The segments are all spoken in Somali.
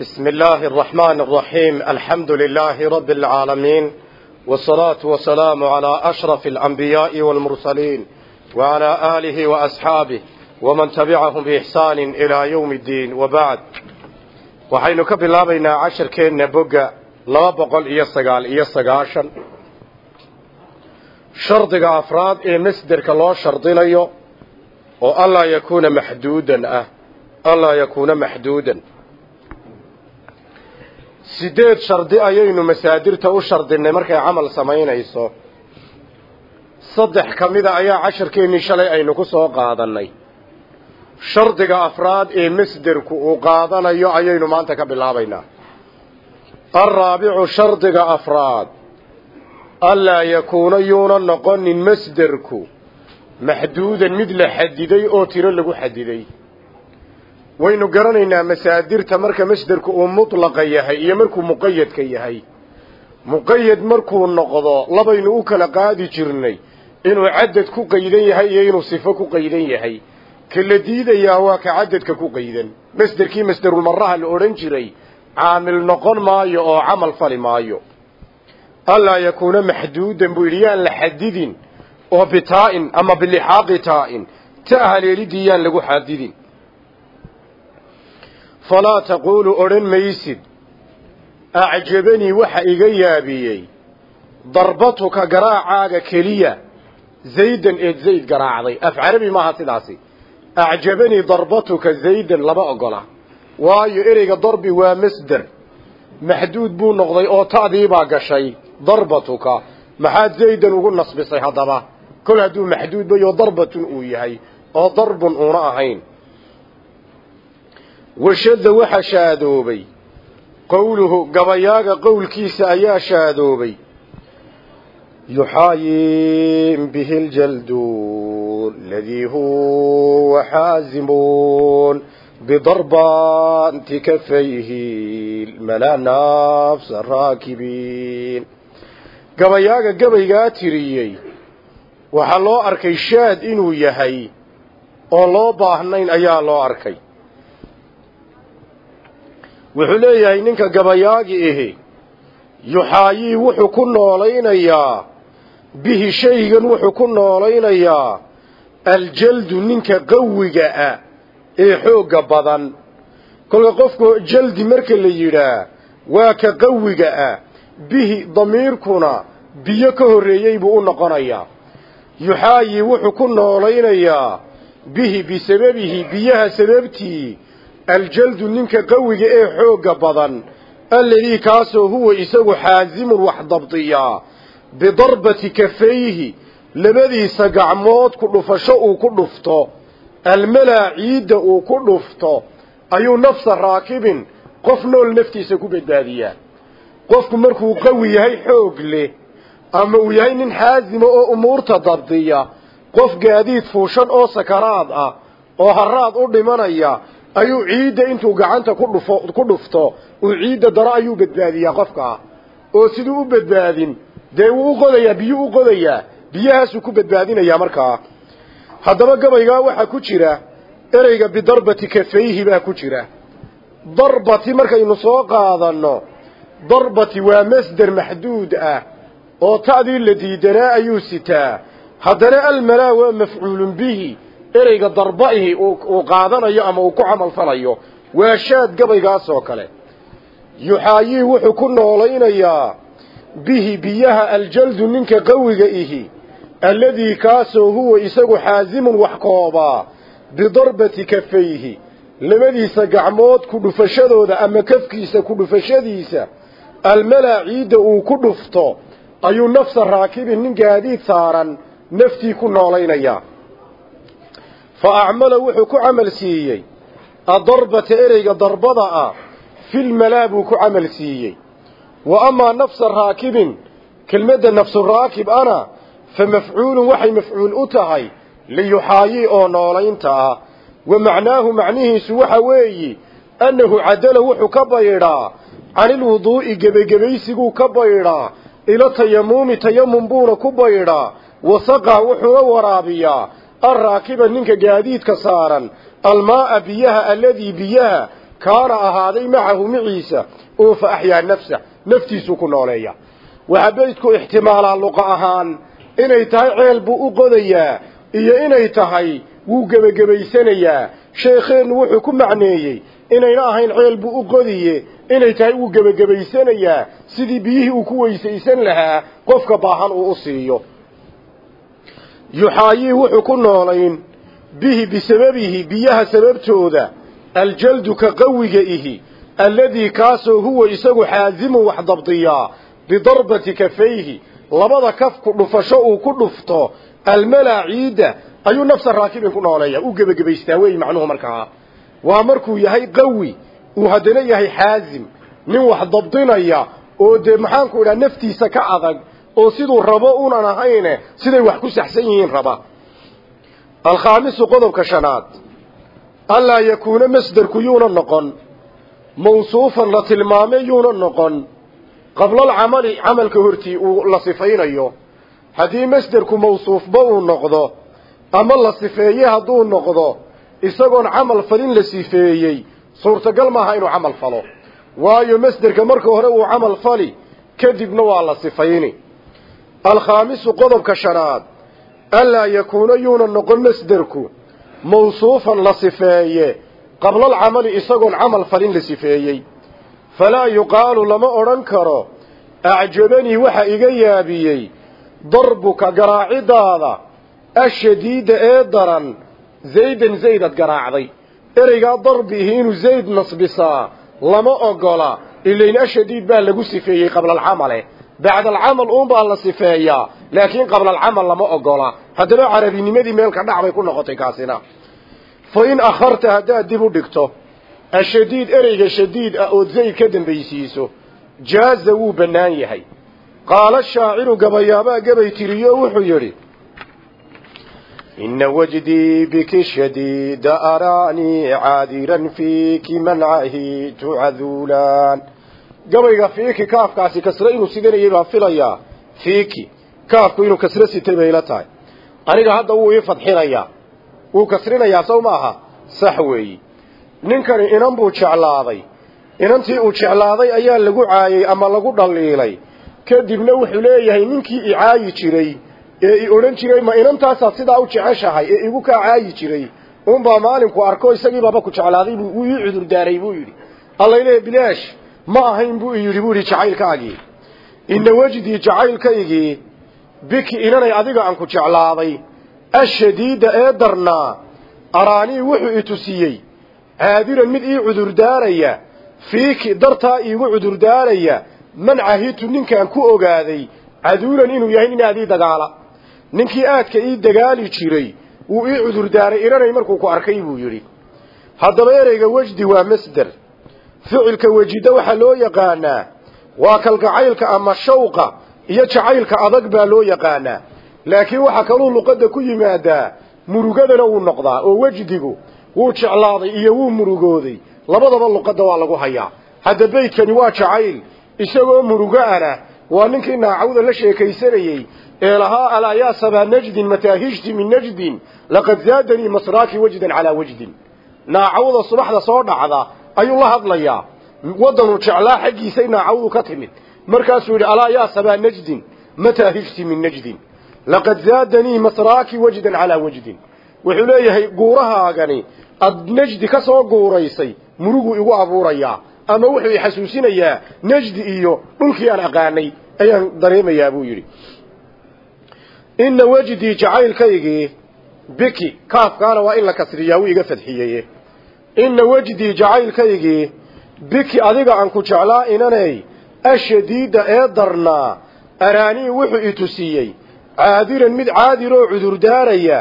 بسم الله الرحمن الرحيم الحمد لله رب العالمين والصلاة والسلام على أشرف الأنبياء والمرسلين وعلى آله وأصحابه ومن تبعهم بإحسان إلى يوم الدين وبعد waxaynu ka bilaabaynaa casharkeenna bogga laba boqol iyo sagaal iyo sagaashan shardiga afraad ee masderka loo shardinayo oo anlaa yakuuna maxduudan ah anlaa yakuuna maxduudan sideed shardi ayaynu masaadirta u shardinay markay camal samaynayso. Saddex ka mida ayaa casharkeennii shalay aynu ku soo qaadannay. Shardiga afraad ee masderku uu qaadanayo ayaynu maanta ka bilaabaynaa. Alraabicu shardiga afraad anlaa yakuuna yuuna noqonin masderku maxduudan mid la xadiday oo tiro lagu xadiday waynu garanaynaa masaadirta marka masderku uu mutlaqa yahay iyo markuu muqayadka yahay. Muqayad markuu noqdo labaynu u kala qaadi jirnay inuu cadad ku qaydan yahay iyo inuu sifo ku qaydan yahay. Ka la diidayaa waa ka cadadka ku qaydan. Masderkii masderulmaraha la odhan jiray caamil noqon maayo oo camal fali maayo. Anlaa yakuuna maxduudan buu yidhi yaan la xadidin oo bitaa'in ama bilixaaqi taa'in. Ta haleelidii yaan lagu xadidin falaa taquulu odhan maysid. Acjabanii waxa iga yaabiyey darbatuka garaacaaga keliya zaydan eed zayd garaacday. Af carabi maaha sidaasi. Acjabanii darbatuka zaydan lama ogola. Waayo ereyga darbi waa masder. Maxduud buu noqday oo ta'dii baa gashay darbatuka. Maxaad zaydan ugu nasbisay haddaba. Kol hadduu maxduud bayo darbatun uu yahay oo darbun uuna ahayn washada waxa shaadoobay. Qowluhu gabayaaga qowlkiisa ayaa shaadoobay. Yuxaayin bihi ljaldu ladii huwa xaazimun bidarbanti kafayhi malaa nafsa raakibiin. Gabayaaga gabaygaa tiriyey. Waxaa loo arkay shaad inuu yahay oo loo baahnayn ayaa loo arkay wuxuu leeyahay ninka gabayaagi ahi yuxaayii wuxuu ku noolaynayaa bihi shaygan wuxuu ku noolaynayaa aljaldu ninka qawiga ah ee xoogga badan. Kolka qofku jaldi marka la yidhaah waa ka qawiga ah. Bihi damiirkuna biyo ka horreeyey buu u noqonayaa yuxaayii wuxuu ku noolaynayaa bihi bisababihi biyaha sababtii aljaldu ninka qawiga ee xoogga badan alladii kaasoo huwa isagu xaasimun wax dabdiyaa bidarbati kafayhi labadiisa gacmood ku dhufasho uu ku dhufto almalaa ciidda uu ku dhufto ayuu nafsa raakibin qof nool naftiisa ku badbaadiyaa qofku markuu qawi yahay xoog leh ama uu yahay nin xaasima oo umuurta dabdiya qof gaadiid fuushan oo sakaraad ah oo haraad u dhimanaya ayuu ciidda intuu gacanta ku dhufo ku dhufto uu ciidda daro ayuu badbaadiyaa qofkaa oo siduu u badbaadin dee wuu u qodayaa biyuu u qodayaa biyahaasuu ku badbaadinayaa markaa haddaba gabaygaa waxaa ku jira ereyga bidarbati kafayhi baa ku jira. Darbati markaynu soo qaadanno darbati waa masder maxduud ah oo ta'dii la diidanaa ayuu sitaa. Haddana almalaa waa mafcuulun bihi ereyga darbaihi uu qaadanayo ama uu ku camal falayo waa shaad gabaygaas oo kale. Yuxaayii wuxuu ku noolaynayaa bihi biyaha aljaldu ninka qawiga ihi alladii kaasoo huwa isagu xaasimun wax koobaa bidarbati kafayhi labadiisa gacmood ku dhufashadooda ama kafkiisa ku dhufashadiisa almalaa ciidda uu ku dhufto ayuu nafsa raakibin nin gaadiid saaran naftii ku noolaynayaa fa acmala wuxuu ku camal siiyey adarbata ereyga darbada ah filmalaa buu ku camal siiyey. Wa amaa nafsa raakibin kelmadda nafsuraakib ana fa mafcuulun waxay mafcuul u tahay liyuxaayii oo noolaynta ah. Wa macnaahu macnihiisu waxa weeyi annahu cadala wuxuu ka baydhaa canilwuduu'i gebagebaysiguu ka baydhaa ila tayamuumi tayamum buuna ku baydhaa wasaqaa wuxuuna waraabiyaa alraakiba ninka gaadiidka saaran almaaa biyaha alladii biyaha kaana ahaaday macahu maciisa oo fa axyaa nafsa naftiisuu ku nooleeya waxaa beydku ixtimaalaa luqa ahaan inay tahay ceel buu u qodayaa iyo inay tahay wuu gebagabaysanayaa sheekheennu wuxuu ku macneeyey inayna ahayn ceel buu u qodiye inay tahay wuu gebagabaysanayaa sidii biyihii uu ku weysaysan lahaa qofka baahan uu u siiyo yuxaayii wuxuu ku noolayn bihi bisababihi biyaha sababtooda aljaldu ka qawiga ihi alladii kaasoo huwa isagu xaasimun wax dabdiyaa bidarbati kafayhi labada kafku dhufasho uu ku dhufto almalaa ciidda ayuu nafsa raakibin ku nooleeya u gebagabaystaa weey macnuhu markaa waa markuu yahay qawi uu haddana yahay xaasim nin wax dabdinaya oo dee maxaanku idhaha naftiisa ka adag oo siduu rabo unan ahayne siday wax ku saxsan yihiin raba. Alkhaamisu qodobka shanaad anlaa yakuuna masderku yuuna noqon mawsuufan la tilmaamay yuuna noqon qablalcamali camalka hortii uu la sifaynayo. Haddii masderku mawsuufba uu noqdo ama la sifeeye hadduu noqdo isagoon camal falin la sifeeyey suurtagal maaha inuu camal falo. Waayo masderka marka hore uu camal fali kadibna waa la sifayni alkhaamisu qodobka shanaad anlaa yakuuna yuuna noqon masderku mawsuufan la sifeeye qablalcamali isagoon camal falin la sifeeyey falaa yuqaalu lama odhan karo acjabanii waxa iga yaabiyey darbuka garaacidaada ashadiida ee daran zaydan zaydad garaacday ereygaa darbiihi inuu zayd nasbisaa lama ogola ilayn ashadiid baa lagu sifeeyey qablalcamale bacda alcamal uunbaa la sifeeyaa laakiin qabla alcamal lama ogola haddaba carabinimadii meelka dhac bay ku noqotay kaasina. Fa in akharta haddaad dib u dhigto ashadiid ereyga shadiid ah ood zayd ka dambaysiiso jaaza wuu bannaan yahay. Qaala shaaciru gabayaabaa gabay tiriyo wuxuu yidhi ina wajdii biki shadiida araanii caadiran fiiki mancahi tucaduulaan gabayga fiiki kaafkaasi kasre inuu sidanayay baan filayaa. Fiiki kaafku inuu kasre sitay bay la tahay. Aniga hadda wuu ii fadxinayaa. Wuu kasrinayaa sow maaha sax weeyi. Ninkani inan buu jeclaaday. Inantii uu jeclaaday ayaa lagu caayey ama lagu dhaliilay. Kadibna wuxuu leeyahay ninkii i caayi jiray ee i odhan jiray ma inantaasaad sidaa u jeceshahay ee igu kaa caayi jiray? Unbaa maalinku arko isagii baaba ku jeclaaday wuu ii cudurdaaray buu yidhi. Allayle bilaash ma ahayn buu yidhi buu yidhi jacaylkaagii ina wejdii jacaylkaygii biki inanay adiga aan ku jeclaaday ashadiida ee darnaa araanii wuxuu i tusiyey caadiran mid ii cudurdaaraya fiiki dartaa iigu cudurdaaraya man cahitu ninkaan ku ogaaday caduulan inuu yahay nin aadii dagaala. Ninkii aadka ii dagaali jiray wuu ii cudurdaaray inanay markuu ku arkay buu yidhi. Haddaba ereyga wejdi waa masder ficilka wejida waxaa loo yaqaanaa waa kalgacaylka ama shawqa iyo jacaylka adag baa loo yaqaanaa laakiin waxaa kaluu luqadda ku yimaadaa murugadana wuu noqdaa oo wejdigu wuu jeclaaday iyo wuu murugooday. Labadaba luqadda waa lagu hayaa. Hadda beydkani waa jacayl isagoo murugo ana waa ninkii naacawda la sheekaysanayey ee lahaa alaa yaa sabaa najdin mataahijti min najdin laqad zaadanii masraaki wajdan calaa wajdin. Naacawda subaxda soo dhacda ayuu la hadlayaa. Waddanuu jeclaa xaggiisay naacawdu ka timid. Markaasuu yidhi alaa yaa sabaa najdin? Mataahijti min najdin? Laqad zaadanii masraaki wajdan calaa wajdin. Wuxuu leeyahay guurahaagani ad najdi ka soo guuraysay muruguu igu abuurayaa. Ama wuxuu i xasuusinayaa najdi iyo dhulkii aan aqaanay ayaan dareemayaa buu yidhi. Ina wejdii jacaylkaygii biki kaafkaana waa in la kasriyaa wuu iga fadxiyeye ina wejdii jacaylkaygii biki adiga aan ku jeclaa inanay ashadiida ee darnaa araanii wuxuu i tusiyey. Caadiran mid caadiroo cudurdaaraya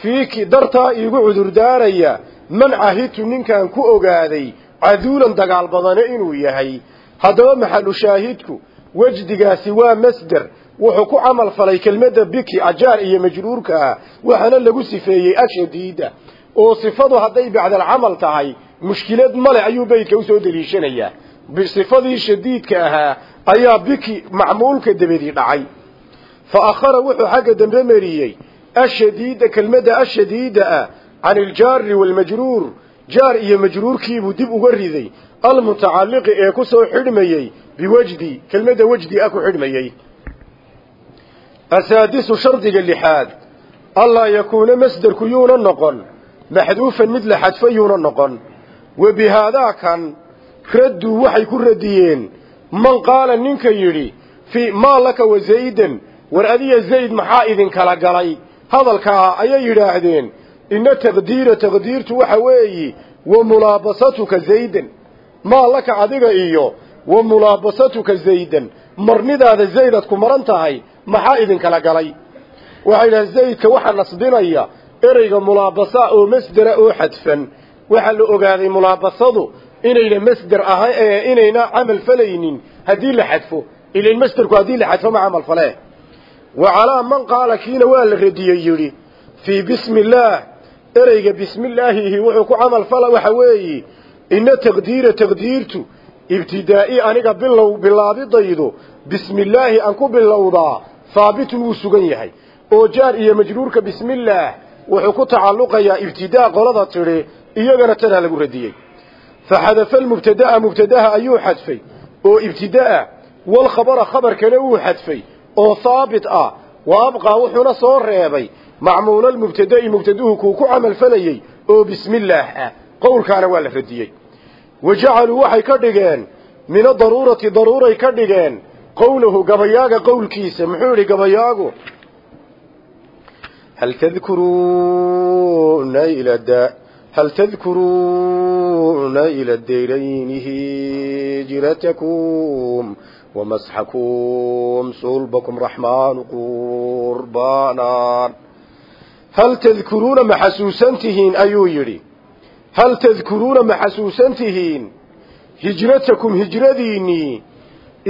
fiiki dartaa iigu cudurdaaraya man cahitu ninkaan ku ogaaday caduulan dagaal badane inuu yahay. Haddaba maxalu shaahidku wejdigaasi waa masder wuxuu ku camal falay kelmadda biki ajaar iyo majruurka ah waxaana lagu sifeeyey ashadiida oo sifadu hadday bacdalcamal tahay mushkilad male ayuu beydka u soo deliishanayaa sifadii shadiidka ahaa ayaa biki macmuulka dabadii dhacay. Fa akhara wuxuu xagga dambe mariyey ashadiida kelmadda ashadiida ah can iljaari waalmajruur jaar iyo majruurkiibuu dib uga riday almutacalliqi ee ku soo xidhmayey biwajdi kelmadda wajdi ah ku xidhmayey. Asaadisu shardiga lixaad allaa yakuuna masderku yuuna noqon maxduufan mid la xadfo yuuna noqon. Wa bihaadaakan radduu waxay ku radiyeen. Man qaala ninka yidhi fii maa laka wa zaydan war adiya zayd maxaa idinkala galay? Hadalkaa ayay yidhaahdeen inna taqdiira taqdiirtu waxa weeyi wa mulaabasatuka zaydan. Maa laka adiga iyo wa mulaabasatuka zaydan marnidaada zaydad ku maran tahay maxaa idinkala galay? Waxay yidhaha zaydka waxaa nasbinaya ereyga mulaabasa oo masdera oo xadfan. Waxaa la ogaaday mulaabasadu inayna masder ahay ee inayna camal falaynin haddii la xadfo. Ilan masderku haddii la xadfo ma camal falee wa calaa man qaala kiina waa la radiyey yidhi fii bismi illaah ereyga bismillaahihi wuxuu ku camal fala waxa weeye ina taqdiira taqdiirtu ibtidaa'i aniga bilow bilaabidaydu bismillaahi aan ku bilowdaa haabitun wuu sugan yahay. Oo jaar iyo majruurka bismillaah wuxuu ku tacalluqayaa ibtidaa qolada tidhi iyagana tanaa lagu radiyey. Fa xadafa almubtada'a mubtadaha ayuu xadfay oo ibtida'a walkhabara khabarkana wuu xadfay oo haabit ah wa abqaa wuxuuna soo reebay. Macmuula almubtada'i mubtaduhu kuu ku camalfalayey oo bismillaah ah qowlkaana waa la radiyey. Wa jacaluu waxay ka dhigeen min adaruurati daruuray ka dhigeen qowlahu gabayaaga qowlkiisa muxuu yidhi gabayaagu hal tadkuruuna ila da hal tadkuruuna ila dayrayni hijratakum wamasxakum sulbakum raxmaanu qurbaanan hal tadkuruuna ma xasuusan tihiin ayuu yidhi hal tadkuruuna ma xasuusan tihiin hijratakum hijradiinnii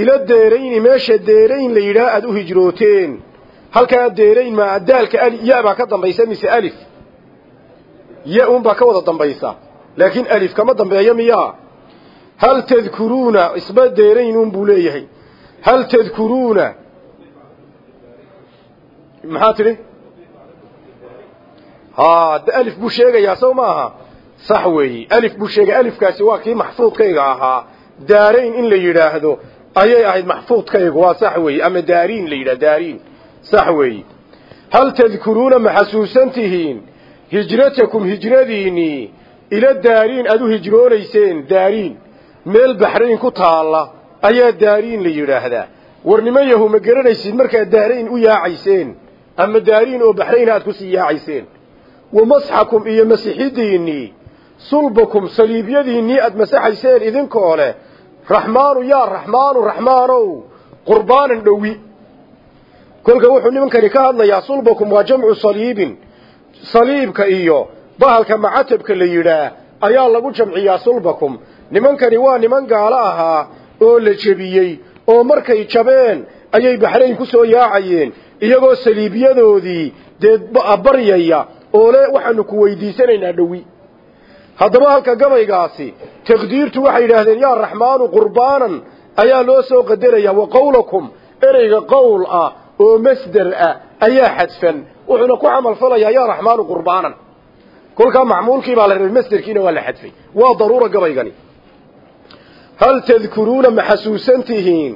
ila deerayni meesha halkaa deerayn maa daalka ya baa ka dambaysa mise alif? Ya unbaa ka wada dambaysa. Laakiin alif kama dambeeyo miyaa hal tadkuruuna isba deerayn un buu leeyahay. Hal tadkuruuna maxaa tidhi? Ha alif buu sheegayaa sow maaha sax weeyi. Alif buu sheegay alifkaasi waa kii maxfuudkayga ahaa. Daarayn in la yidhaahdo ayay ahayd maxfuudkaygu waa sax weeye ama daariin la yidhah daariin sax weeye. Hal tadkuruuna ma xasuusan tihiin? Hijratakum hijradiinnii ila daariin aad u hijroonayseen daariin. Meel baxrayn ku taalla ayaa daariin la yidhaahdaa. War niman yahu ma garanaysid markaad daarayn u yaacayseen ama daariin oo baxrayn aad ku sii yaacayseen. Wa masxakum iyo masixidiinnii sulbakum saliibyadiinnii aad masaxayseen idinkoo leh. Raxmaanu yaa raxmaanu raxmaanow qurbaanan dhowi kolka wuxuu nimankani ka hadlayaa sulbakum waa jamcu saliibin. Saliibka iyo bahalka macatabka la yidhaah ayaa lagu jamciyaa sulbakum. Nimankani waa niman gaalo ahaa oo la jebiyey oo markay jabeen ayay baxrayn ku soo yaacayeen. Iyagoo saliibyadoodii dee baryaya oo le waxaanu ku weydiisanaynaa dhowi. Haddaba halka gabaygaasi taqdiirtu waxay yidhaahdeen yaa raxmaanu qurbaanan ayaa loo soo qadaraya wa qowlakum ereyga qowl ah oo masder ah ayaa xadfan wuxuuna ku camal falayaa yaa raxmaanu qurbaanan. Kolkaa macmuulkii baa la rabay masderkiina waa la xadfay. Waa daruura gabaygani. Hal tadkuruuna ma xasuusan tihiin?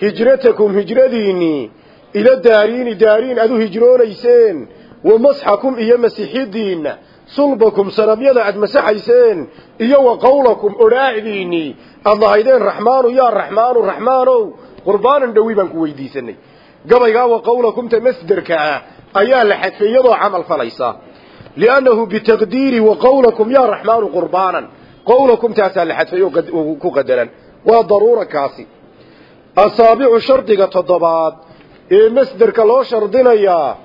Hijratakum hijradiinnii ila daariini daariin aad u hijroonayseen wa masxakum iyo masixidiinna sulbakum sanabyada aad masaxayseen iyo wa qowlakum odhaahdiinnii aad lahaydeen raxmaanu yaa raxmaanu raxmaanow qurbaanan dhowi baan ku weydiisanay gabaygaa wa qowlakumta masderka ah ayaa la xadfay iyadoo camal falaysa. Liannahu bitaqdiiri wa qowlakum yaa raxmaanu qurbaanan. Qowlakum taasaa la xadfay oo ku qadaran. Waa daruura kaasi. Asaabicu shardiga toddobaad ee masderka loo shardinayaa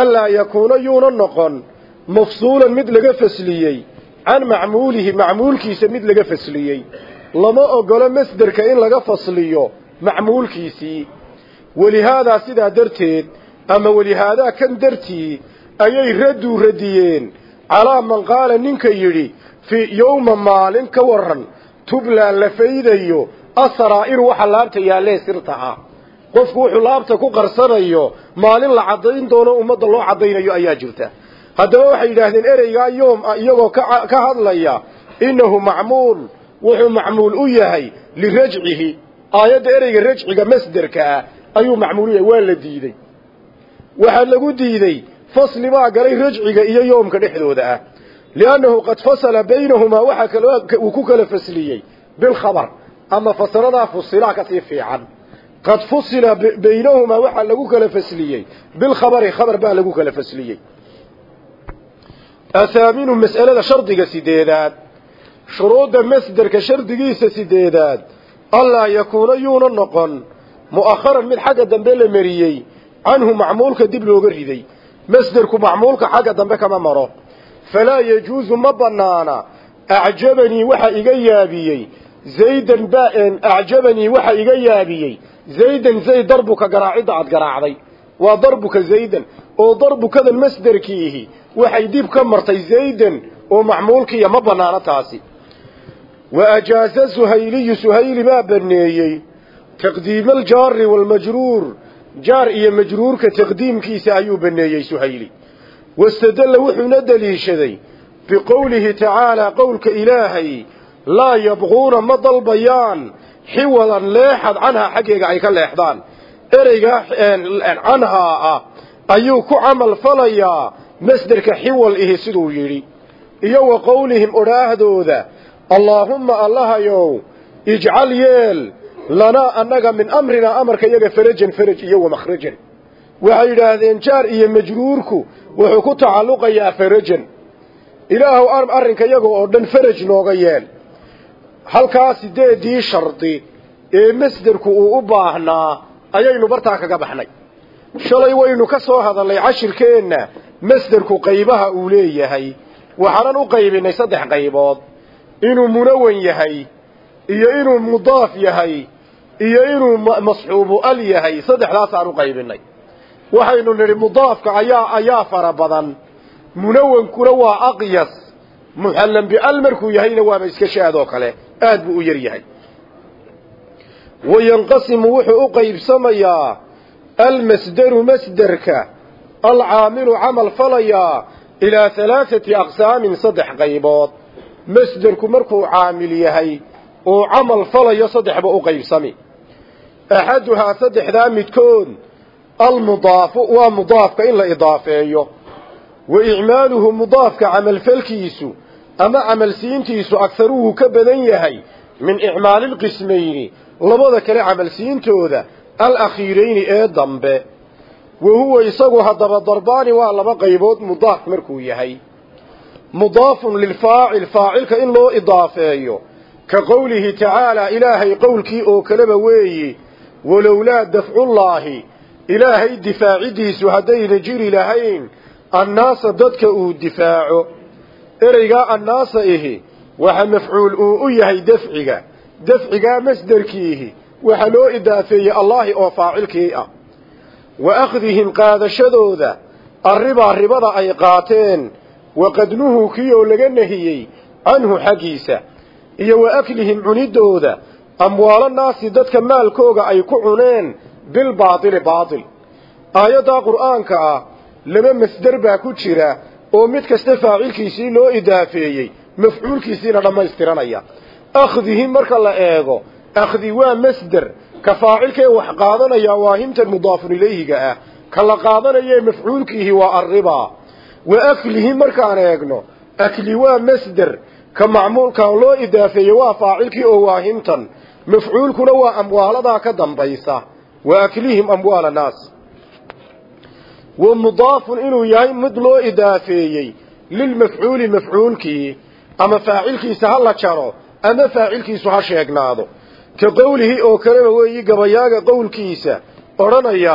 anlaa yakuuna yuuna noqon mafsuulan mid laga fasliyey can macmuulihi macmuulkiisa mid laga fasliyey. Lama ogolo masderka in laga fasliyo macmuulkiisii walihaadaa sidaa darteed ama walihaadaa kan dartii ayay radduu radiyeen calaa man qaala ninka yidhi fii yowma maalin ka waran tublaan la faydayo asaraa'iru waxa laabta yaallee sirta ah qofku wuxuu laabta ku qarsanayo maalin la caddayn doono ummadda loo caddaynayo ayaa jirta haddaba waxay yidhaahdeen ereygaa yoom ah iyagoo ka hadlaya innahu macmuul wuxuu macmuul u yahay lirajcihi aayadda ereyga rajciga masderka ah ayuu macmuul u yahay waa la diidey waxaa lagu diidey fasli baa galay rajciga iyo yoomka dhexdooda ah. Liannahu qad fasala baynahumaa waxaa uu ku kala fasliyey bilkhabar ama fasaladaa fusilaa ka sii fiican. Qad fusila baynahumaa waxaa lagu kala fasliyey bilkhabari khabar baa lagu kala fasliyey. Athaaminu mas'alada shardiga sideedaad. Shuruudda masderka shardigiisa sideedaad. Allaa yakuuna yuuna noqon mu'akharan mid xagga dambe la mariyey canhu macmuulka dib looga riday. Masderku macmuulka xagga dambe kama maro. Falaa yajuusu ma banaana acjabanii waxa iga yaabiyey. Zaydan baan acjabanii waxa iga yaabiyey. Zaydan zayd darbuka garaacidda aad garaacday. Waa darbuka zaydan. Oo darbukadan masderkiihi waxay dib ka martay zaydan oo macmuulkiiya ma banaano taasi. Wa ajaaza suhayliyu suhayli baa baneeyey aljaari waalmajruur jaar iyo majruurka taqdiimkiisa ayuu baneeyey suhayli wastadalla wuxuuna deliishaday biqowlihi tacaalaa qowlka ilaahay laa yabquuna ma dalbayaan xiwadan leexad canhaa xaggeega ay ka leexdaan ereygaa canhaa ah ayuu ku camal falayaa masderka xiwal ihi siduu yidhi iyo wa qowlihim odhaahdooda allaahumma allahayow ijcal yeel lanaa annaga min amrinaa amarka iyaga farajan faraj iyo wamakhrajan waxay yidhaahdeen jaar iyo majruurku wuxuu ku tacalluqayaa farajan ilaahow arrinka iyaga oo dhan faraj nooga yeel. Halkaa sideedii shardi ee masderku uu u baahnaa ayaynu bartaa kaga baxnay. Shalay waynu ka soo hadalnay cashirkeenna masderku qaybaha uu leeyahay. Waxaanan u qaybinay saddex qaybood. Inuu munawan yahay iyo inuu mudaaf yahay iyo inuu masxuubu al yahay saddexdaasaan u qaybinay. Waxaynu nidhi mudaafka ayaa ayaa fara badan. Munawankuna waa aqyas. Muxallan bial markuu yahayna waaba iska shaadoo kale. Aad buu u yar yahay. Wayanqasimu wuxuu u qaybsamayaa almasderu masderka alcaamilu camal falayaa ilaa halaathati aqsaamin saddex qaybood. Masderku markuu caamil yahay uu camal falayo saddexba u qaybsami. Axaduhaa saddexdaa midkood almudaafu waa mudaafka in la idaafeeyo. Wa icmaaluhu mudaafka camalfalkiisu ama camalsiintiisu agharuhu ka badan yahay min icmaali lqismayni labada kale camalsiintooda alakhiirayni ee dambe. Wa huwa isagu haddaba darbaani waa laba qaybood mudaaf markuu yahay. Mudaafun lilfaacil faacilka in loo idaafeeyo ka qowlihi tacaalaa ilaahay qowlkii oo kaleba weeyi walowlaa dafcullaahi ilaahay difaacidiisu haddayna jiri lahayn annaasa dadka uu difaaco. Ereygaa annaasa ihi waxa mafcuul uu u yahay dafciga dafcigaa masderkiihi waxaa loo idaafeeyey allaahi oo faacilkii ah. Wa akhdihim qaadashadooda arribaa ribada ay qaateen waqadnuhu kii oo laga nahiyey canhu xaggiisa iyo wa aklihim cunidooda amwaalo naasi dadka maalkooga ay ku cuneen bilbaatili baatil aayaddaa qur'aanka ah laba masder baa ku jira oo mid kasta faacilkiisii loo idaafeeyey mafcuulkiisiina dhammaystiranaya. Akhdihim marka la eego akhdi waa masder ka faacilkee wax qaadanaya waa himtan mudaafun ilayhiga ah ka la qaadanayee mafcuulkiihi waa arribaa wa aklihim markaan eegno akli waa masder ka macmuulka loo idaafeeyey waa faacilkii oo waa himtan mafcuulkuna waa amwaaladaa ka dambaysa. Wa aklihim amwaala naas. Wa mudaafun inuu yahay mid loo idaafeeyey lilmafcuuli mafcuulkii. Ama faacilkiisa ha la jaro ama faacilkiisu ha sheegnaado. Ka qowlihii oo kaleba weeyi gabayaaga qowlkiisa odhanaya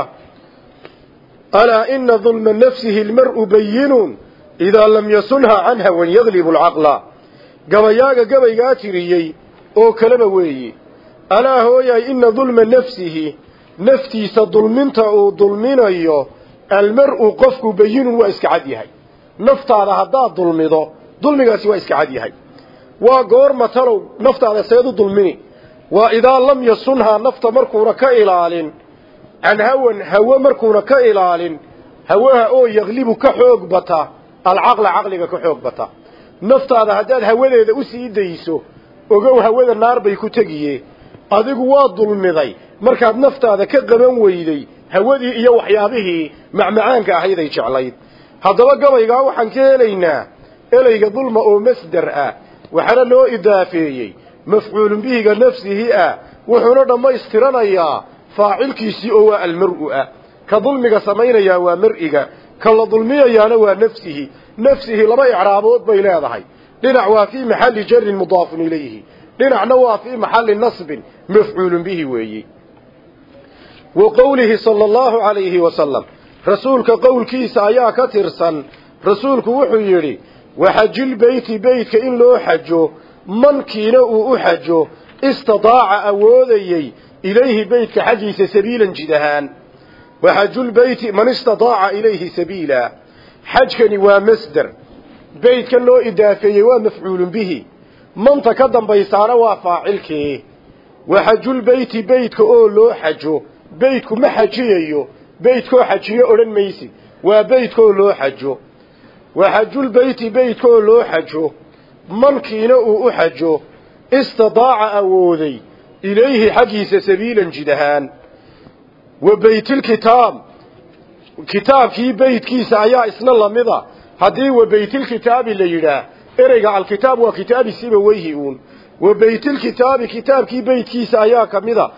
alaa ina dulma nafsihi lmar'u bayinun idaa lam yasunha can hawan yaglibu alcaqla gabayaaga gabaygaa tiriyey oo kaleba weeyi. Alaa hooyahay ina dulma nafsihi naftiisa dulminta uu dulminayo almar'u qofku bayinun waa iska cad yahay. Naftaada haddaad dulmido dulmigaasi waa iska cad yahay. Waa goorma talow naftaada seed u dulmini. Waa idaa lam yasunhaa nafta markuuna ka ilaalin can hawan hawe markuuna ka ilaalin hawaha oo yaklibu ka xoog bata alcaqla caqliga ka xoog bata naftaada haddaad hawadeeda u sii dayso ogow hawada naar bay ku tegiye adigu waa dulmiday. Markaad naftaada ka qaban weyday hawadii iyo waxyaabihii macmacaanka ahayday jeclayd. Haddaba gabaygaa waxaan ka helaynaa ereyga dulma oo masdar ah waxaana loo idaafeeyey. Mafcuulun bihiga nafsihi ah wuxuuna dhammaystiranayaa faacilkiisii oo waa almar'u ah. Ka dulmiga samaynayaa waa mar'iga ka la dulmiyayaana waa nafsihi nafsihi laba icraabood bay leedahay. Dhinac waa fii maxalli jarin mudaafun ilayhi. Dhinacna waa fii maxalli nasbin mafcuulun bihi weeyi. Wa qowlihi sala allahu calayhi wasalam rasuulka qowlkiisa ayaa ka tirsan. Rasuulku wuxuu yidhi waxajilbeyti beytka in loo xajo mankiina uu u xajo istidaaca awoodayey ilayhi beytka xaggiisa sabiilan jid ahaan. Waxajulbeyti man istidaaca ilayhi sabiila xajkani waa masder. Beytkan loo idaafeeyey waa mafcuulun bihi. Manta ka dambaysaana waa faacilkii waxajulbeyti beytka oo loo xajo. Beytku ma xajiyayo. Beytkoo xajiyo odhan maysid waa beytkaoo loo xajo. Waxajulbeyti beytkaoo loo xajo. Mankiina uu u xajo. Istidaaca awooday. Ilayhi xaggiisa sabiilan jid wa beytilkitaab kitaabkii beytkiisa ayaa isna lamida haddii wa beytilkitaabi la yidhaah ereyga alkitaab waa kitaabi sibaweyhi uun. Wa beytilkitaabi kitaabkii beytkiisa ayaa ka mida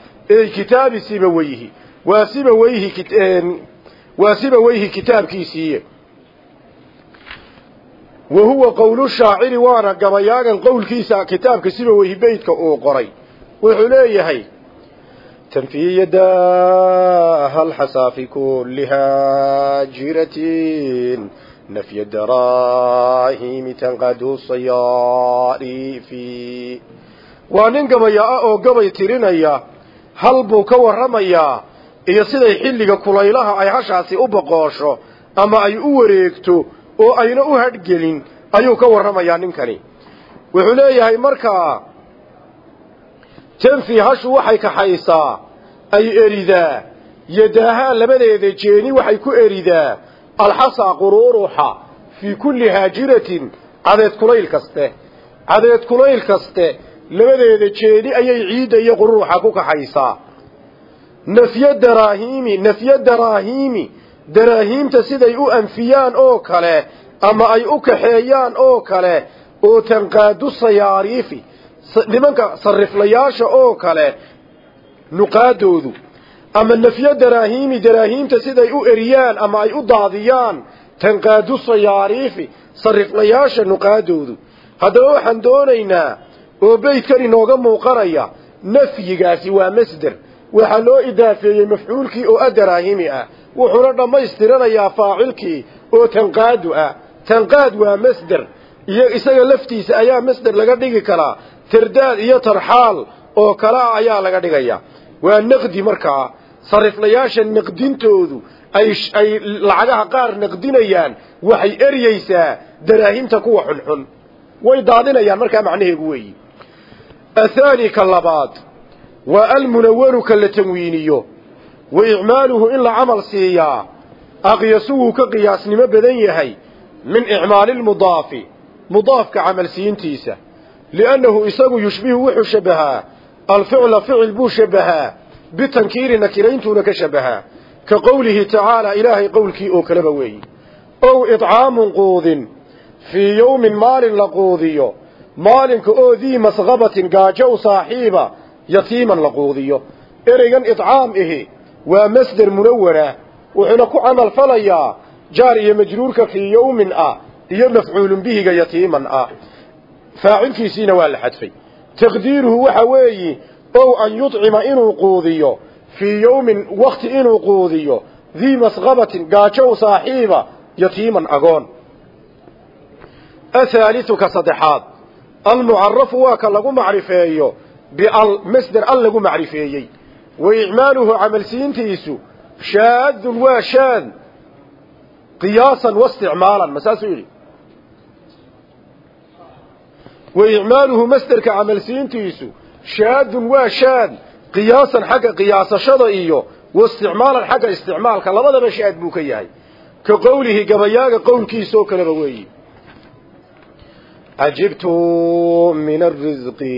kitaabi sibaweyhi waa sibaweyhi waa sibaweyhi kitaabkiisiiye. Wa huwa qowlu shaaciri waana gabayaagan qowlkiisa kitaabka sibaweyhi beytka uu qoray. Wuxuu leeyahay تنفي يداها الحصى في كل هاجرة نفي الدراهم تنقد الصيار في وانين قبياء او قبي ترينيا هل بو كورميا iyo siday xilliga kulaylaha ay hashaasi u boqoosho ama ay u wareegto oo ayna u hadhgelin ayuu ka warramayaa ninkani wuxuu leeyahay markaa tanfi hashu waxay kaxaysaa ay eridaa yadaahaa labadeeda jeeni waxay ku eridaa alxasaa quruuruxa fii kulli haajiratin cadeed kulayl kaste. Cadeed kulayl kaste labadeeda jeeni ayay ciidda iyo quruuruxa ku kaxaysaa nafyo daraahiimi nafyo daraahiimi daraahiimta siday u anfiyaan oo kale ama ay u kaxeeyaan oo kale oo tanqaadu sayaariifi nimanka sariflayaasha oo kale nuqaadoodu ama nafyo daraahiimi daraahiimta siday u eriyaan ama ay u daadiyaan tanqaadu sayaariifi sariflayaasha nuqaadoodu. Haddaba waxaan doonaynaa oo beydkan inooga muuqanaya nafyigaasi waa masder. Waxaa loo idaafeeyey mafcuulkii oo a daraahimi ah. Wuxuuna dhammaystiranayaa faacilkii oo tanqaadu ah. Tanqaad waa masder iyo isaga laftiisa ayaa masder laga dhigi karaa tardaad iyo tarxaal oo kale ah ayaa laga dhigaya. Waa naqdi markaa sariflayaasha naqdintoodu ay ay lacagaha qaar naqdinayaan waxay eryeysaa daraahimta kuwa xunxun. Way daadinayaan markaa macnaheegu weeyi athaani ka labaad waa almunawaru ka la tanwiiniyo. Wa icmaaluhu in la camal siiyaa aqyasu wuu ka qiyaasnimo badan yahay min icmaali lmudaafi mudaafka camalsiintiisa liannahu isagu yushbihu wuxuu shabahaa alficla ficil buu shabahaa bitankiiri nakirayntuuna ka shabahaa ka qowlihi tacaala ilaahay qowlkii oo kaleba weeyi ow idcaamun quudin fii yowmin maalin la quudiyo maalinka oo dii masqabatin gaajo u saaxiiba yatiiman la quudiyo ereygan idcaam ihi waa masder munawara wuxuuna ku camal falayaa jaar iyo majruurka fii yowmin ah iyo mafcuulun bihiga yatiiman ah faacilkiisiina waa la xadfay. Taqdiiruhu waxa weeyi ow an yudcima inuu quudiyo fii yowmin wakti inuu quudiyo dii masqabatin gaajow saaxiiba yatiiman agoon. Athaaliu ka saddexaad almucarafu waa ka lagu macrifeeyo bial masder al lagu macrifeeyey. Wa icmaaluhu camalsiintiisu shaadun waa shaad qiyaasan waisticmaalan ma saasuu yidhi wa icmaaluhu masderka camalsiintiisu shaadun waa shaad qiyaasan xagga qiyaasashada iyo waisticmaalan xagga isticmaalka labadaba shaad buu ka yahay ka qowlihi gabayaaga qowlkiisaoo kaleba weeyi cajibtu min arisqi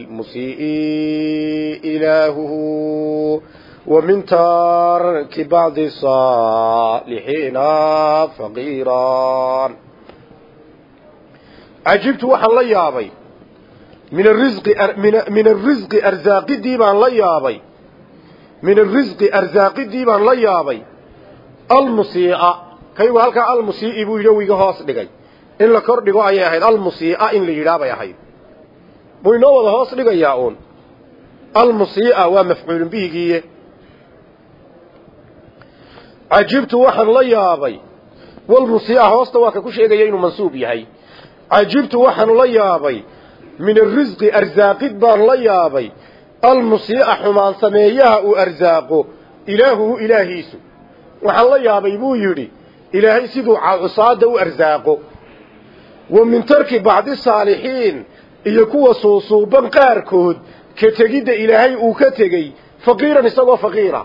lmusii'i ilaahuhu ومن ترك بعض الصالحين فقيرا cajibtu waxaan la yaabay min arisqi min arrisqi arsaaqidii baan la yaabay min arrisqi arsaaqidii baan la yaabay almusii'a kaygu halkaa almusii'i buu yidhi wiga hoos dhigay in la kor dhigo ayay ahayd almusii'a in la yidhaah bay ahayd buu inoo wada hoos dhigayaa uun almusii'a waa mafcuulun bihigiiye cajibtu waxaan la yaabay walmusii'a hoosta waa ka ku sheegaya inuu mansuub yahay cajibtu waxaan la yaabay min arisqi arsaaqid baan la yaabay almusii'a xumaan sameeyaha uu arsaaqo ilaahuhu ilaahiisu waxaan la yaabay buu yidhi ilaahay siduu cusaada u arsaaqo wa min tarki bacdi saalixiin iyo kuwa suusuuban qaarkood ka tegidda ilaahay uu ka tegey faqiiran isagoo faqiira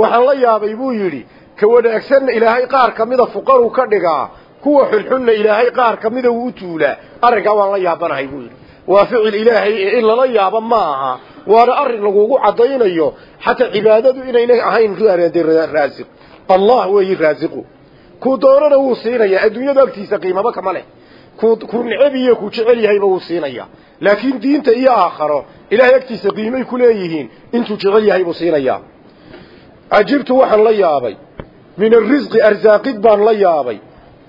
waxaan la yaabay buu yidhi ka wanaagsanna ilaahay qaar ka mida fuqaruu ka dhigaa kuwa xunxunna ilaahay qaar ka mida wuu u tuulaa. Arrinkaa waan la yaabanahay buu yidhi. Waa ficil ilaahay ee in lala yaabo ma aha. Waana arrin lagugu caddaynayo. Xataa cibaadadu inayna ahayn raasiq. Allah weeyi raasiqu. Kuu doonana wuu siinayaa. Adduunyada agtiisa qiimaba kama leh. Ku neceb iyo ku jecel yahayba wuu siinayaa. Laakiin diinta iyo aakharo ilaahay agtiisa qiimay ku leeyihiin intuu jecel yahay buu siinayaa. Cajibtu waxaan la yaabay. Min arisqi arsaaqid baan la yaabay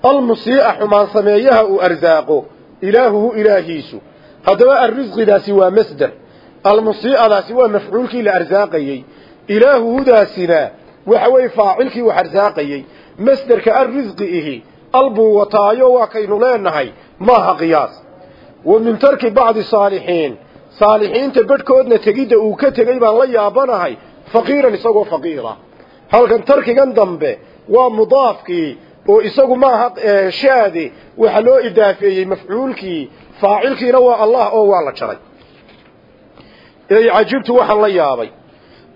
almusii'a xumaan sameeyaha uu arsaaqo ilaahuhu ilaahiisu. Haddaba arrisqidaasi waa masder. Almusii'adaasi waa mafcuulkii la arsaaqayey. Ilaahuhudaasina waxa weeye faacilkii wax arsaaqayey. Masderka arrisqi ihi albuu wataayo waa kaynu leenahay maaha qiyaas. Wa min tarki bacdi saalixiin. Saalixiinta bedhkoodna tegidda uu ka tegey baan la yaabanahay faqiiran isagoo faqiira. Halkan tarkigan dambe waa mudaafkii oo isagu maaha shaade waxa loo idaafeeyey mafcuulkii faacilkiina waa allah oo waa la jaray. Cajibtu waxaan la yaabay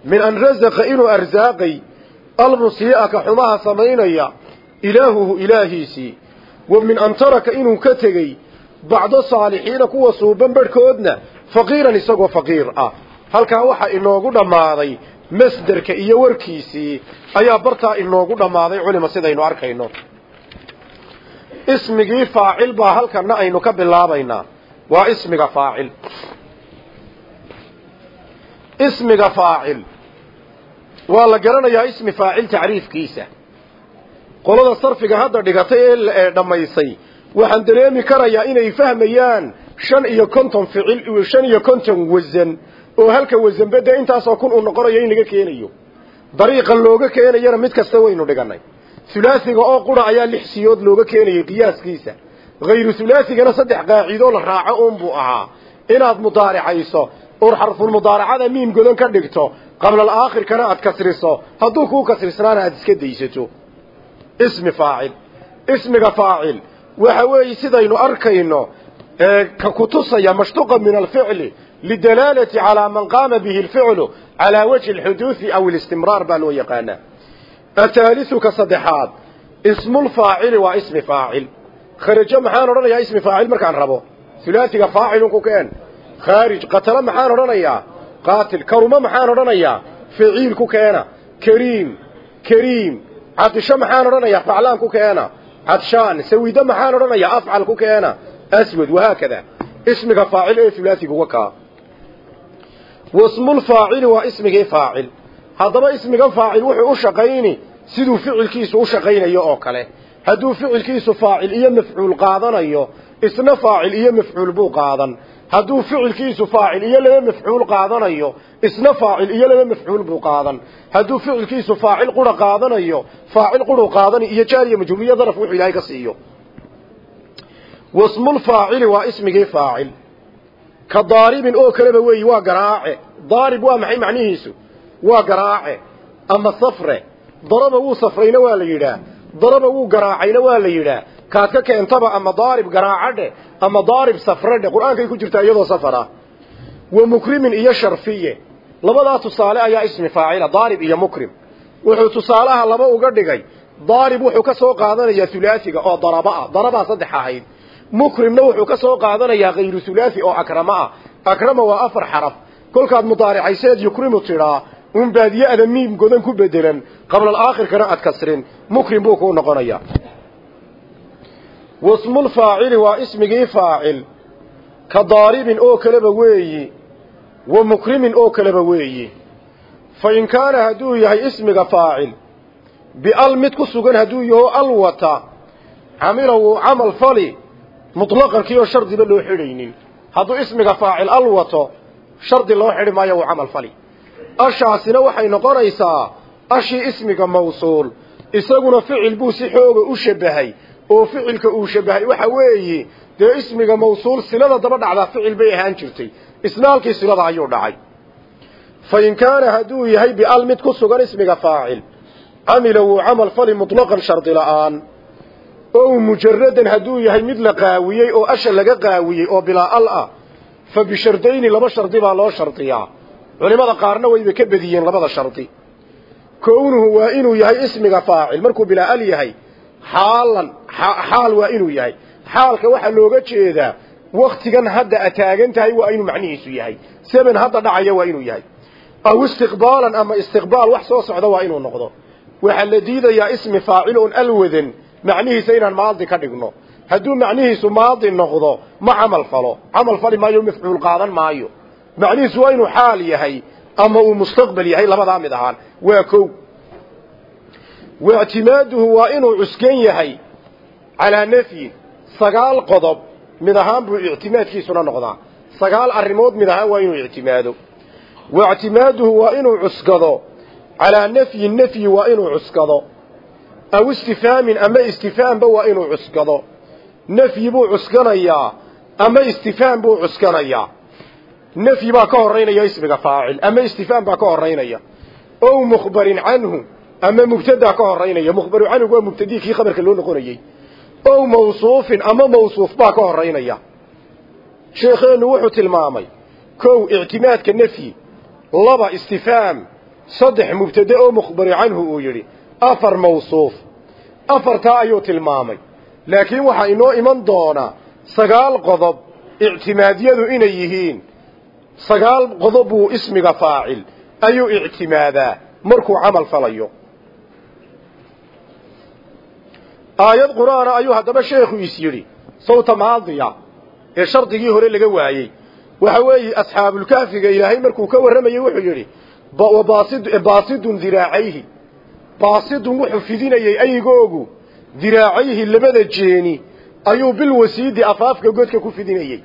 min an rasaqa inuu arsaaqay almusii'a ka xumaha samaynaya ilaahuhu ilaahiisii wa min an taraka inuu ka tegey bacdo saalixiina kuwa suuban bedhkoodna faqiiran isagoo faqiir ah. Halkaa waxaa inoogu dhammaaday masderka iyo warkiisii ayaa bartaa inoogu dhammaaday culima sidaynu arkayno. Ismigii faacil baa halkana aynu ka bilaabaynaa. Waa ismiga faacil. Ismiga faacil. Waa la garanayaa ismi faacil tacriifkiisa. Qolada sarfiga hadda dhigatay ee dhammaysay waxaan dareemi karayaa inay fahmayaan shan iyo konton ficil shan iyo konton wasan oo halka wasanbe dee intaasoo kun uu noqonayo in laga keenayo. Dariiqa looga keenayana mid kasta waynu dhigannay. Hulaasiga oo qura ayaa lix siyood looga keenayay qiyaaskiisa. Hayru hulaasigana saddex qaacidoo la raaco uunbuu ahaa. Inaad mudaaricayso oor xarfulmudaaracada miim godan ka dhigto qabla alaakhirkana aad kasriso. Hadduu kuu kasrisnaana aad iska daysato. Ismi faacil. Ismiga faacil. Waxa weeye sidaynu arkayno ka kutusaya mashtuqa min alficli lidalaalati calaa man qaama bihi alficlu calaa wajhi alxuduudi aw alistimraar baa loo yaqaanaa athaalisu ka saddexaad ismulfaacili waa ismi faacil kharajo maxaan odhanayaa ismi faacil markaan rabo hulaasiga faacilun ku keen khaarij qatalo maxaan odhanayaa qaatil karuma maxaan odhanayaa faciil ku keena kariim kariim cadisho maxaan odhanayaa faclaan ku keena cadshaan sawido maxaan odhanayaa afcal ku keena aswad wahaakada ismiga faacil ee hulaasiga uga kaa wasmulfaacili waa ismigii faacil. Haddaba ismiga faacil wuxuu u shaqayni siduu ficilkiisu u shaqaynayo oo kale. Hadduu ficilkiisu faacil iyo mafcuul qaadanayo isna faacil iyo mafcuul buu qaadan. Hadduu ficilkiisu faacil iyo laba mafcuul qaadanayo isna faacil iyo laba mafcuul buu qaadan. Hadduu ficilkiisu faacil qura qaadanayo faacil quru qaadani iyo jaariya majhuuriya daraf wuxuu ilaahay ka siiyo. Wasmulfaacili waa ismigii faacil ka daaribin oo kaleba weeyi waa garaace. Daarib waa maxay macnihiisu? Waa garaace. Ama safre. Daraba wuu safrayna waa la yidhaah daraba wuu garaacayna waa la yidhaah kaad ka keentaba ama daarib garaacadhe ama daarib safredhe qur'aankay ku jirtaa iyadoo safar ah wa mukrimin iyo sharfiye. Labadaa tusaale ayaa ismi faacila daarib iyo mukrim. Wuxuu tusaalaha laba uga dhigay. Daarib wuxuu ka soo qaadanayaa hulaasiga oo daraba ah. Darabaa saddex ahayd mukrimna wuxuu ka soo qaadanayaa hayru hulaasi oo akrama ah. Akrama waa afar xaraf. Kolkaad mudaaricayseed yukrimu tidhaa un baadiye-ada miim godan ku bedelan qablal aakhirkana aad kasrin. Mukrim buu kuu noqonayaa. Wasmulfaacili waa ismigii faacil. Ka daaribin oo kaleba weeyi. Wa mukrimin oo kaleba weeyi. Fa in kaana hadduu yahay ismiga faacil bial mid ku sugan hadduu yaho al wata camila wuu camal fali mutlaqankii oo shardiba loo xidhaynin. Hadduu ismiga faacil al wato shardi loo xidhi maayo wuu camal fali. Ashaasina waxay noqonaysaa ashii ismiga mawsuul. Isaguna ficil buu si xooga u shabahay. Oo ficilka uu shabahay waxa weeye dee ismiga mawsuul silada daba dhacdaa ficil bay ahaan jirtay. Isnaalkii silada ayuu dhacay. Fa in kaana hadduu yahay bial mid ku sugan ismiga faacil camila wuu camal fali mutlaqan shardi la'aan ow mujaradan hadduu yahay mid la qaawiyey oo asha laga qaawiyey oo bilaa al ah fa bishardayni laba shardi baa loo shardiyaa culimada qaarna wayba ka bediyeen labada shardi kownuhu waa inuu yahay ismiga faacil. Markuu bilaa al yahay xaalan xaal waa inuu yahay. Xaalka waxaa looga jeedaa waktigan hadda a taagan tahay waa inuu macnihiisu yahay. Seben hadda dhacaya waa inuu yahay. Aw istiqbaalan ama istiqbaal wax soo socda waa inuu noqdo. Waxaa la diidayaa ismi faacil oon alwadan macnihiisa inaan maadi ka dhigno. Hadduu macnihiisu maadi noqdo ma camal falo. Camal fali maayo mafcuul qaadan maayo. Macnihiisu waa inuu xaal yahay ama uu mustaqbal yahay labadaa mid ahaan. Waa kow. Waictimaaduhu waa inuu cuskan yahay calaa nafyin sagaal qodob mid ahaan buu ictimaadkiisuna noqdaa. Sagaal arrimood mid ahaan waa inuu ictimaado. Waictimaaduhu waa inuu cuskado. Calaa nafyin nafyi waa inuu cuskado aw istifhaamin ama istifhaamba waa inuu cuskado. Nafyi buu cuskanayaa ama istifhaam buu cuskanayaa. Nafyi baa ka horaynaya ismiga faacil ama istifhaam baa ka horaynaya ow mukhbarin canhu ama mubtadaa ka horaynaya mukhbaru canhu waa mubtadii kii khabarka loo noqonayey ow mawsuufin ama mawsuuf baa ka horaynaya sheekheennu wuxuu tilmaamay kow ictimaadka nafyi laba istifhaam saddex mubtade oo mukhbaru canhu uu yidhi afar mawsuuf. Afartaa ayuu tilmaamay. Laakiin waxaa inoo iman doonaa sagaal qodob ictimaadyadu inay yihiin. Sagaal qodob buu ismiga faacil ayuu ictimaadaa. Markuu camal falayo. Aayad qur'aana ayuu haddaba sheekhu is yidhi sawta maadiya ee shardigii hore laga waayey. Waxa weeye asxaabulkaafiga ilaahay markuu ka warramayey wuxuu yidhi baasidun diraacayhi baasidun wuxuu fidinayey ayigoogu diraacayhi labada jeeni ayuu bilwasiidi afaafka godka ku fidinayey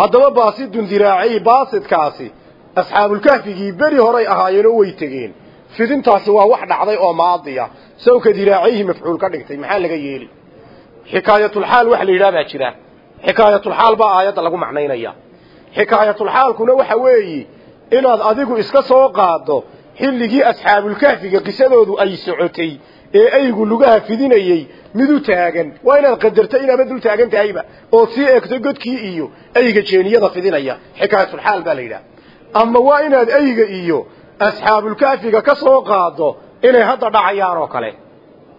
haddaba baasidun diraacayhi baasidkaasi asxaabulkahfigii beri horay ahaayeenoo way tegeen. Fidintaasi waa wax dhacday oo maadiya. Sawka diraacayhi mafcuul ka dhigtay maxaa laga yeeli? Xikaayatulxaal waxa la yidhaha baa jira. Xikaayatulxaal baa aayadda lagu macnaynaya. Xikaayatulxaalkuna waxa weeye inaad adigu iska soo qaaddo xilligii asxaabulkahfiga qisadoodu ay socotay ee aygu lugaha fidinayey mid u taagan. Waa inaad qadarto inaaba dul taagan tahayba ood sii eegto godkii iyo ayga jeeniyada fidinaya. Xikaayatulxaal baa la ama waa inaad ayga iyo asxaabulkaafiga ka soo qaado inay hadda dhacayaan oo kale.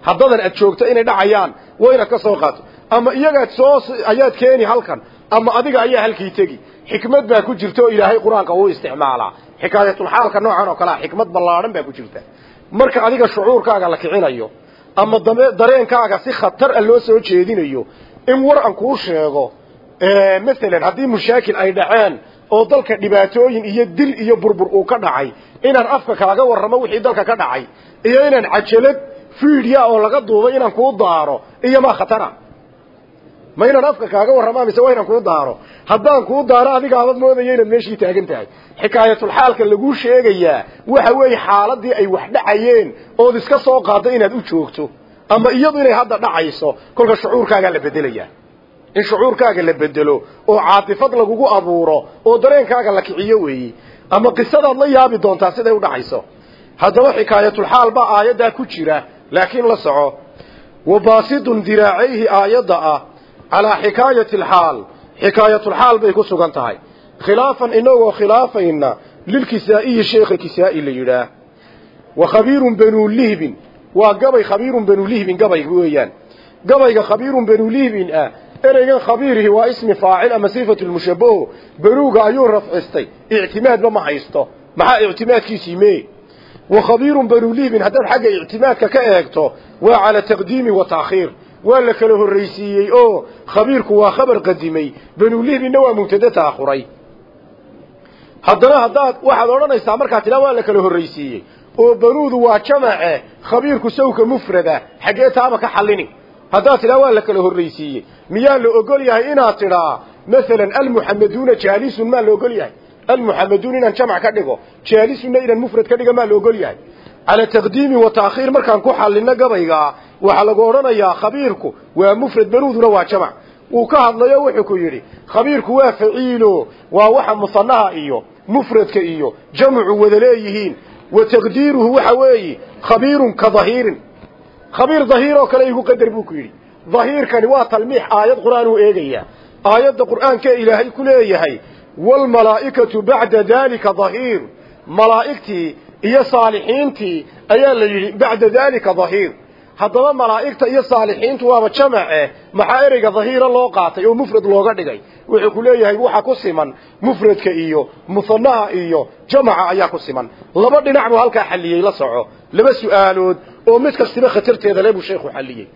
Haddadan aad joogto inay dhacayaan waa inaad ka soo qaadto ama iyagaad soo ayaad keeni halkan ama adiga ayaa halkii tegi. Xikmad baa ku jirta oo ilaahay qur'aanka uu isticmaalaa xikaayatulxaalka noocan oo kalea xikmad ballaadhan baa ku jirta. Marka adiga shucuurkaaga la kicinayo ama dareenkaaga si khatar a loo soo jeedinayo in war an kuu sheego masalan haddii mushaakil ay dhaceen oo dalka dhibaatooyin iyo dil iyo burbur uu ka dhacay inaan afka kaaga warramo wixii dalka ka dhacay iyo inaan cajalad fiidya oo laga duubay inaan kuu daaro iyo maa khatara ma inaan afka kaaga warramaa mise waa inaan kuu daaro. Haddaan kuu daaro adigaabad moodaya inaad meeshii taagan tahay. Xikaayatulxaalka laguu sheegayaa waxa weeye xaaladii ay wax dhacayeen ood iska soo qaaddo inaad u joogto. Ama iyadu inay hadda dhacayso kolka shucuurkaagaa la bedelayaa in shucuurkaaga la bedelo oo caatifad lagugu abuuro oo dareenkaaga la kiciyo weeyi. Ama qisadaad la yaabi doontaa siday u dhacayso. Haddaba xikaayatulxaal baa aayaddaa ku jira laakiin la soco. Wa baasidun diraacayhi aayadda ah calaa xikaayati alxaal xikaayatulxaal bay ku sugan tahay khilaafan inagoo khilaafayna lilkisaa'iyi sheekha kisaa'i la yidhaah wa khabiirun banuu lihbin waa gabay khabiirun banulihbin gabayga weeyaan gabayga khabiirun banulihbin ah ereygan khabiirihi waa ismi faacil ama sifatu lmushabaho banuuga ayuu rafcistay ictimaadba ma haysto maxaa ictimaadkiisii mee wa khabiirun banulihbin haddaad xagga ictimaadka ka eegto waa cala taqdiimi waa la kala horraysiiyey oo khabiirku waa khabar qadimay. Banulihbinna waa mubtade taakhuray haddana haddaad waxaad odhanaysaa markaa tidhaa waa la kala horraysiiyey. Oo banuudu waa jamace khabiirku sawka mufrada xaggee taaba ka xallini. Haddaad tidhaa waa la kala horraysiiyey. Miyaa la ogol yahay inaad tidhaa masalan almuxamaduuna jaalisun maa la ogol yahay. Almuxamaduun inaan jamac ka dhigo jaalisunna inaan mufrad waxaa lagu odhanayaa khabiirku waa mufrad banuuduna waa jamac. Uu ka hadlayo wuxuu ku yidhi khabiirku waa faciilo waa waxa musanaha iyo mufradka iyo jamcu wada leeyihiin. Wa taqdiiruhu waxa weeye khabiirun ka dahiirin. Khabiir dahiir kale igu qadar buu ku yidhi. Dahiirkani waa talmiix aayad qur'aan uu eegayaa aayadda qur'aanka ilaahay ku leeyahay waalmalaa'ikatu bacda daalika dahiir malaa'igtii iyo saalixiintii ayaa la yidhi bacda daalika dahiir haddaba malaa'igta iyo saalixiintu waaba jamace maxaa ereyga dahiira loo qaatay oo mufrad looga dhigay. Wuxuu ku leeyahay waxa ku siman mufradka iyo musanaha iyo jamaca ayaa ku siman. Laba dhinac buu halkaa xalliyey la soco. Laba su'aalood oo mid kastiba khatarteeda le buu sheekhu xalliyey.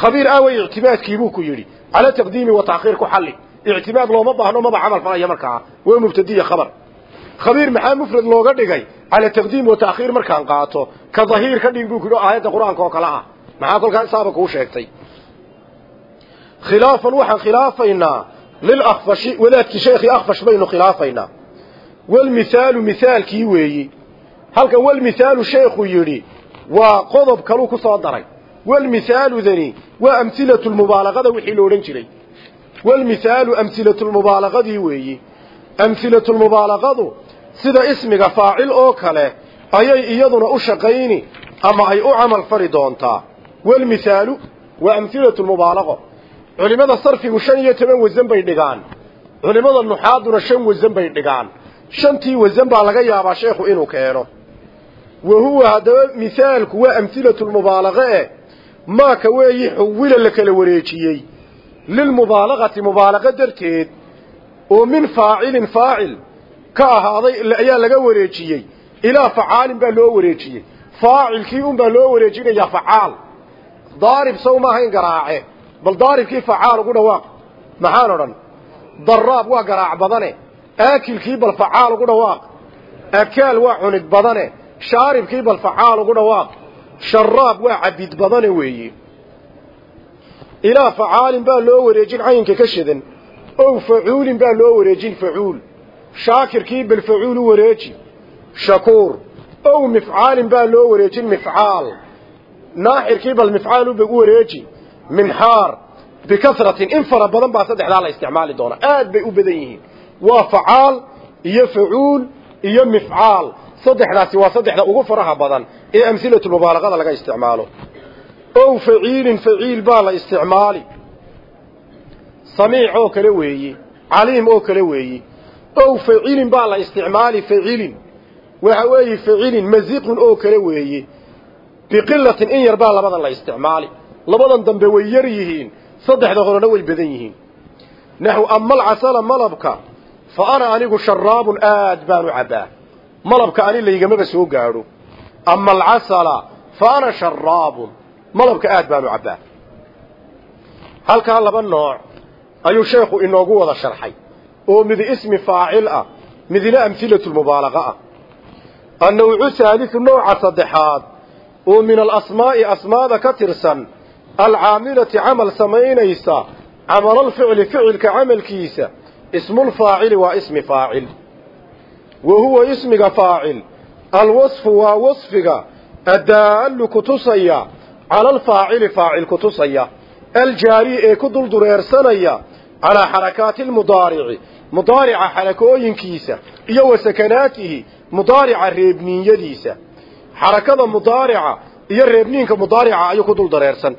Khabiir aaway ictimaadkiibuu ku yidhi cala taqdiimi wa taakhiir ku xalli. Ictimaad looma baahno maba camal falaya markaa. Waa mubtadiya khabar. Khabiir maxaa mufrad looga dhigay? Cala taqdiim wa taakhiir markaan qaato. Ka dahiir ka dhig buu ku yidhi aayadda qur'aanka oo kale ah maxaa kolkaa isaaba kuu sheegtay. Khilaafan waxaan khilaafaynaa lilakfashi wadaadkii sheekhii akfash baynu khilaafaynaa. Walmithaalu mithaalkii weeyi. Halkan walmithaalu sheekhu yidhi waa qodob kaluu ku soo daray. Walmithaaludani waa amhilatu lmubaalaqada wixii la odhan jiray. Walmithaalu amhilatulmubaalaqadii weeyi. Amhilatulmubaalaqadu sida ismiga faacil oo kale ayay iyaduna u shaqayni ama ay u camal fari doontaa walmithaalu waa amhilatu lmubaalaqo culimmada sarfigu shan iyo toban wasan bay dhigaan culimmada nuxaaduna shan wasan bay dhigaan shantii wasan baa laga yaabaa sheekhu inuu keeno wa huwa haddaba mithaalku waa amhilatu lmubaalaqe eh maaka weeyi xuwila la kala wareejiyey lilmubaalaqati mubaalaqo darteed oo min faacilin faacil ka ahaaday ayaa laga wareejiyey ilaa facaalin baa loo wareejiyey faacilkii un baa loo wareejinayaa facaal daarib sow maahayn garaace bal daaribkii facaal ugu dhawaaq. Maxaan odhan? Daraab waa garaac badane aakilkii bal facaal ugu dhawaaq. Akaal waa cunid badane shaaribkii bal facaal ugu dhawaaq. Sharaab waa cabid badane weeye ilaa facaalin baa loo wareejin cayinka ka shadan ow facuulin baa loo wareejin facuul. Shaakirkii bal facuul u wareeji. Shakuur. Ow mifcaalin baa loo wareejin mifcaal naaxirkii bal mifcaal u wareeji minxaar bikasratin in fara badan baa saddexdaa la isticmaali doonaa aad bay u badan yihiin. Waa facaal iyo facuul iyo mifcaal. Saddexdaasi waa saddexda ugu faraha badan ee amhilatulmubaalaqada laga isticmaalo. Ow faciilin faciil baa la isticmaali. Samiic oo kale weeye caliim oo kale weeye ow facilin baa la isticmaali facilin waxa weeye facilin maziqun oo kale weeye biqilatin in yar baa labadan la isticmaali. Labadan dambe way yar yihiin. Saddexda horena way badan yihiin. Naxw ama alcasala malabka fa ana anigu sharaabun aad baan u cabbaa malabka ani laygamaba soo gaadho. Ama alcasala fa ana sharaabun malabka aad baan u cabbaa halkaa laba nooc ayuu sheekhu inoogu wada sharxay oo mid ismi faacil ah midna amhilatulmubaalaqa ah. Annawcu haalisu nooca saddexaad oo min alasmaa'i asmaada ka tirsan alcaamilati camal samaynaysa camalalficli ficilka camalkiisa ismulfaacili waa ismi faacil. Wa huwa ismiga faacil. Alwasfu waa wasfiga addaallu kutusaya cala alfaacili faacil kutusaya aljaari ee ku duldureersanaya calaa xarakaati almudaarici mudaarica xarakooyinkiisa iyo wa sakanaatihi mudaarica reebniinyadiisa xarakada mudaarica iyo reebniinka mudaarica ayuu ku dul dareersan.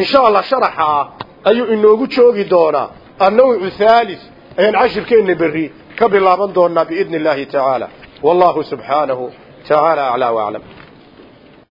Insha allah sharaxa ayuu inoogu joogi doonaa annawcu haalis ayaan cashirkeenna berri ka bilaaban doonaa biidni illaahi tacaala. Wallahu subxaanahu tacaala aclaa waclam